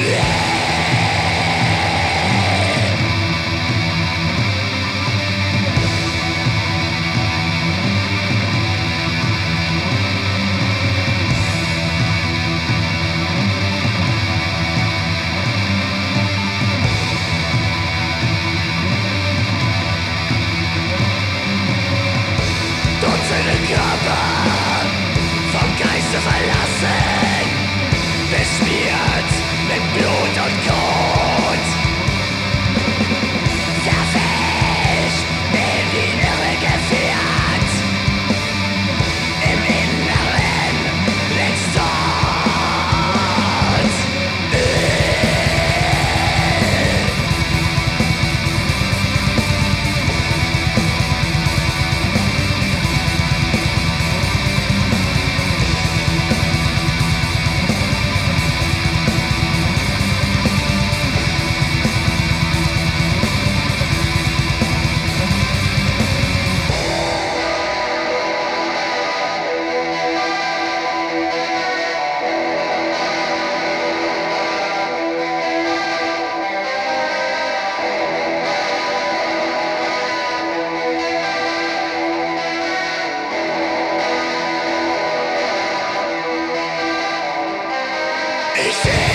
Yeah! He.